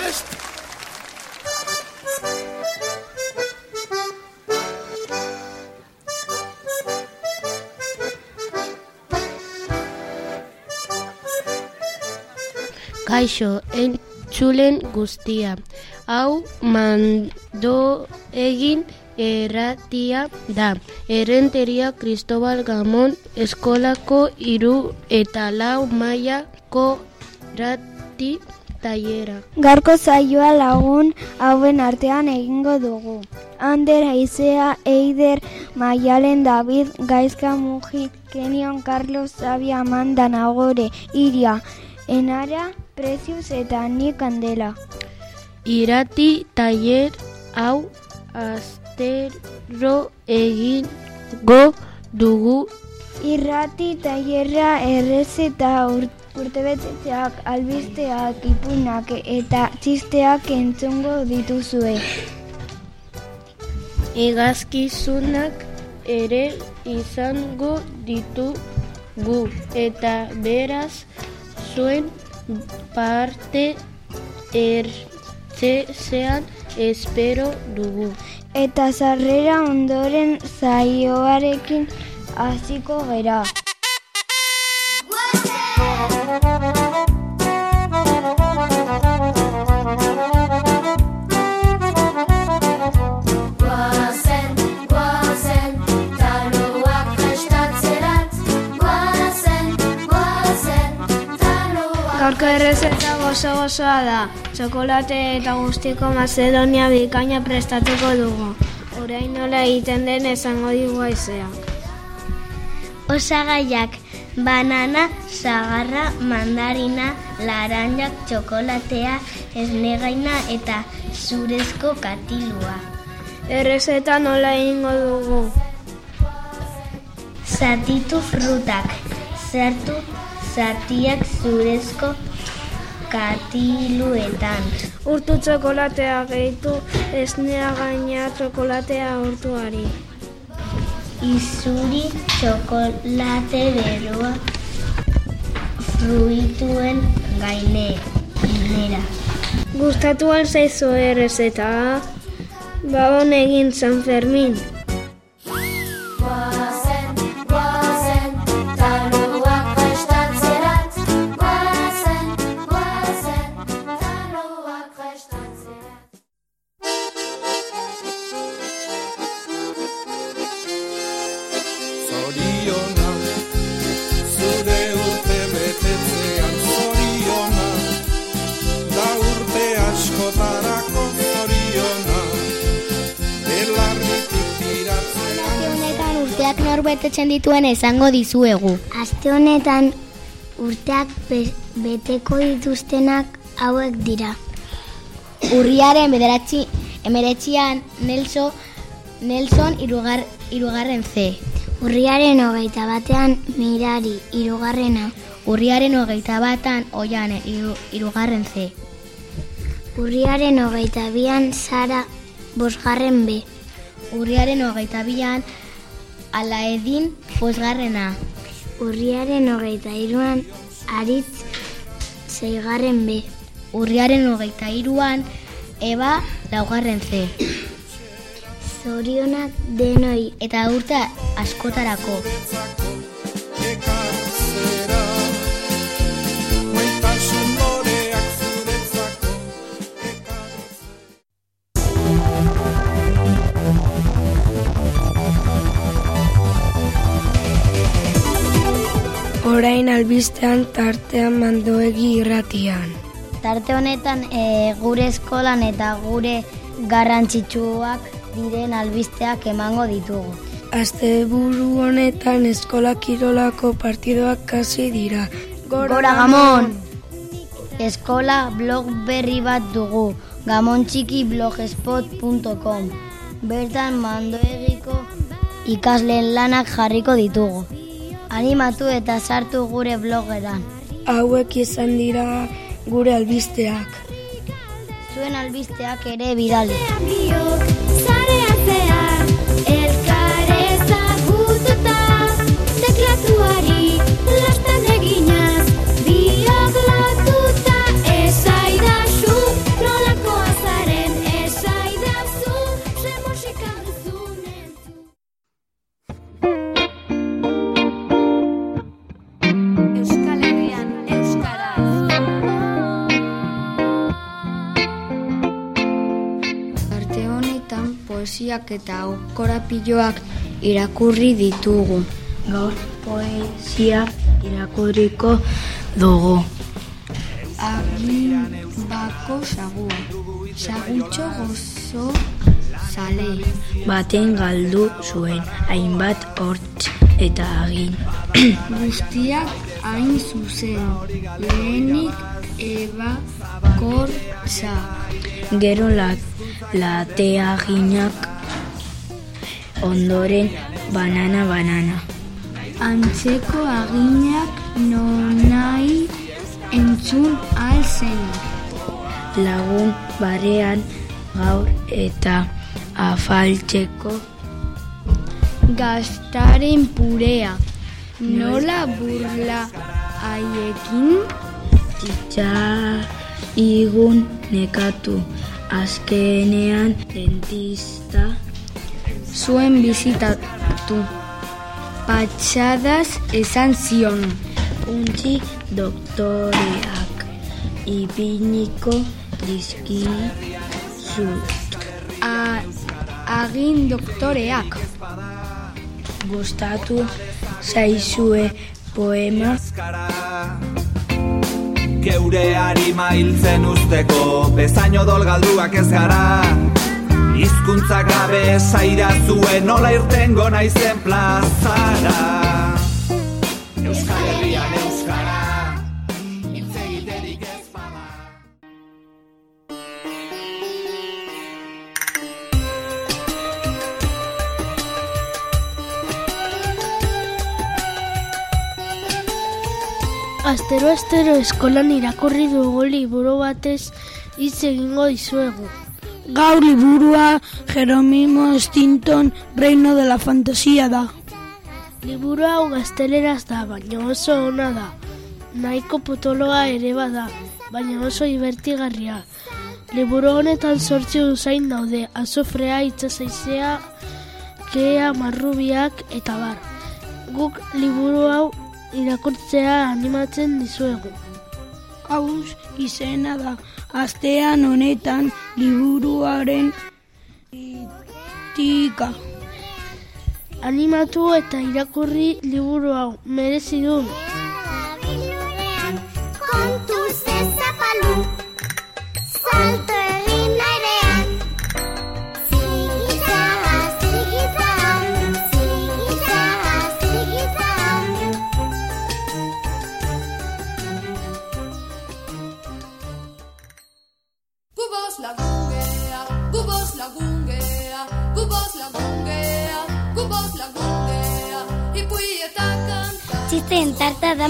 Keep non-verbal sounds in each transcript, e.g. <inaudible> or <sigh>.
Pest! Kaixo, entzulen guztia. Hau mando egin erratia da. Errenteria Cristobal Gamon eskolako iru eta lau mailako rati taiera. Garko zaioa lagun hauen artean egingo dugu. Ander Aizea, Eider, Maialen David, Gaizka Muji, Kenion Carlos, Zabia Amanda Nagore, Iria, Enara, Precious eta Ni Kandela. Irati tailer hau astero egin go dugu Irrati tailerra errez eta ur, urtebetetzeak, albisteak, ipunak eta txisteak entzungo dituzue. Egazkizunak ere izango ditugu eta beraz zuen parte ertzezean espero dugu. Eta sarrera ondoren zaioarekin hasiko gera. Gaurko errezeta gozo gozoa da. Txokolate eta guztiko Macedonia bikaina prestatuko dugu. Orain nola egiten den esango digu aizeak. Osagaiak banana, sagarra, mandarina, laranjak, txokolatea, esnegaina eta zurezko katilua. Errezeta nola egingo dugu. Zatitu frutak, zertu zatiak zurezko katiluetan. Urtu txokolatea gehitu esnea gaina txokolatea urtuari. Izuri txokolate beroa fruituen gaine, gainera. Gustatu alzaizu errezeta? Ba hon egin San Fermin. Urteak norbetetzen dituen esango dizuegu. Aste honetan urteak be- beteko dituztenak hauek dira. Urriaren bederatzi emeretzian Nelson, Nelson irugar, irugarren C. Urriaren hogeita batean Mirari irugarrena. Urriaren hogeita batan Oian iru, irugarren C. Urriaren hogeita bian Sara bosgarren B. Urriaren hogeita bian Alaedin bosgarrena. Urriaren hogeita iruan Aritz zeigarren B. Urriaren hogeita iruan Eba laugarren C. Zorionak denoi eta urte askotarako. Orain albistean tartean mandoegi irratian. Tarte honetan e, gure eskolan eta gure garrantzitsuak diren albisteak emango ditugu. Asteburu honetan eskola kirolako partidoak kasi dira. Gora Gamon! Eskola blog berri bat dugu, gamontxikiblogspot.com Bertan mandoegiko ikasleen lanak jarriko ditugu. Animatu eta sartu gure blogeran. Hauek izan dira gure albisteak. Zuen albisteak ere bidali. Poesiak eta korapiloak irakurri ditugu. Gaur poesia irakurriko dugu. Agin bako sagua, sagutxo gozo zale. Baten galdu zuen hainbat hortz eta agin. <clears throat> Guztiak hain zuzen, lehenik eba kortza. Gero la, lateaginak ondoren banana banana. Antzeko aginak nonai entzun al zen. Lagun barean gaur eta afaltzeko Gaztaren purea, nola burla haiekin? Igun nekatu. Azkenean dentista Zuen bizitatu. Patxadas esan zion. untzi doktoreak ipiniko dizkizut. A, agin doktoreak. Gustatu zaizue poema Geure harima hiltzen usteko. Bezaino dolgalduak ez gara. Hizkuntza gabe zaira zuen Nola irtengo naizen plazara. Euskal Herrian Astero astero eskolan irakurri dugu liburu batez hitz egingo dizuegu. Gaur liburua Jerónimo Stinton Reino de la Fantasía da. Liburu hau gazteleraz da, baina oso ona da. Nahiko potoloa ere bada, baina oso ibertigarria. Liburu honetan sortzi usain daude, azofrea, itxasaizea, kea, marrubiak eta bar. Guk liburu hau irakurtzea animatzen dizuegu. Hauz izena da. Astean honetan liburuaren kritika. Animatu eta irakurri liburu hau, merezi du.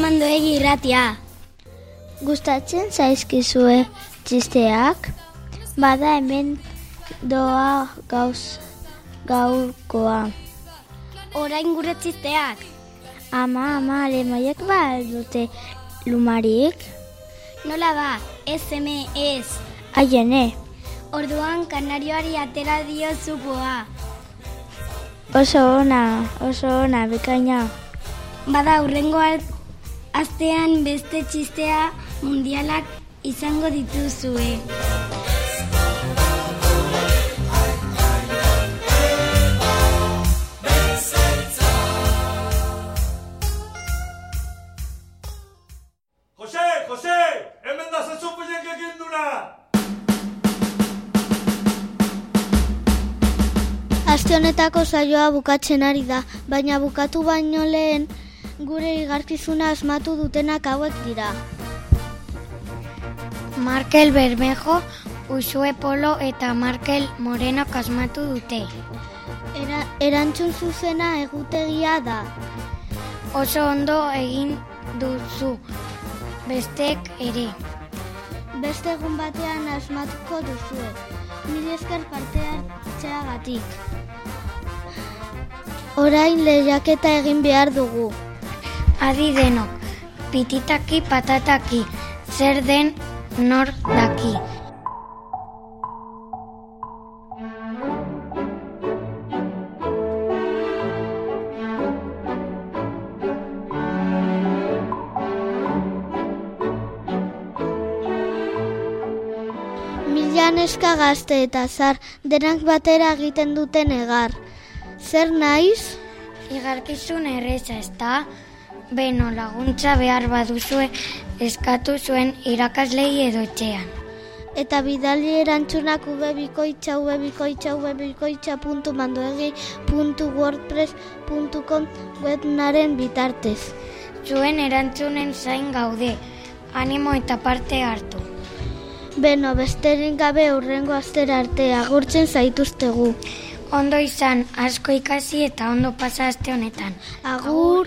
Tarta daman doegi irratia. Gustatzen zaizkizue txisteak? Bada hemen doa gauz gaurkoa. Orain gure txisteak. Ama, ama, alemaiak ba dute lumarik? Nola ba, ez. Aiene, Orduan kanarioari atera dio zupoa. oso ona, oso ona, bekaina. Bada urrengo astean beste txistea mundialak izango dituzue. Jose, Jose, hemen da zazupilek egin duna! Aste honetako saioa bukatzen ari da, baina bukatu baino lehen gure igarkizuna asmatu dutenak hauek dira. Markel Bermejo, Usue Polo eta Markel Moreno kasmatu dute. Era, erantzun zuzena egutegia da. Oso ondo egin duzu, bestek ere. Beste egun batean asmatuko duzue. Mil esker parte hartzeagatik. Orain lehiaketa egin behar dugu. Adi denok, pititaki patataki, zer den nor daki. Mila neska gazte eta zar, denak batera egiten duten egar. Zer naiz? Igarkizun erreza ez da, beno laguntza behar baduzue eskatu zuen irakaslei edo etxean. Eta bidali erantzunak ubebikoitza ubebikoitza ubebikoitza puntu mandoegi puntu wordpress.com webnaren bitartez. Zuen erantzunen zain gaude, animo eta parte hartu. Beno, besterik gabe urrengo astera arte agurtzen zaituztegu. Ondo izan, asko ikasi eta ondo pasa aste honetan. Agur!